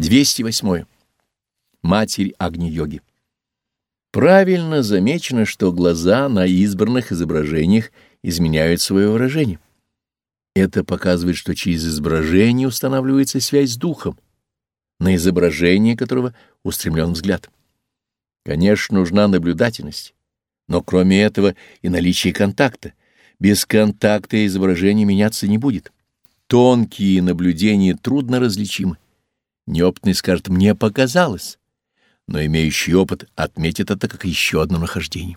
208. Матерь Агни-йоги. Правильно замечено, что глаза на избранных изображениях изменяют свое выражение. Это показывает, что через изображение устанавливается связь с духом, на изображение которого устремлен взгляд. Конечно, нужна наблюдательность, но кроме этого и наличие контакта. Без контакта изображение меняться не будет. Тонкие наблюдения трудно различимы. Неопытный скажет «мне показалось», но имеющий опыт отметит это как еще одно нахождение.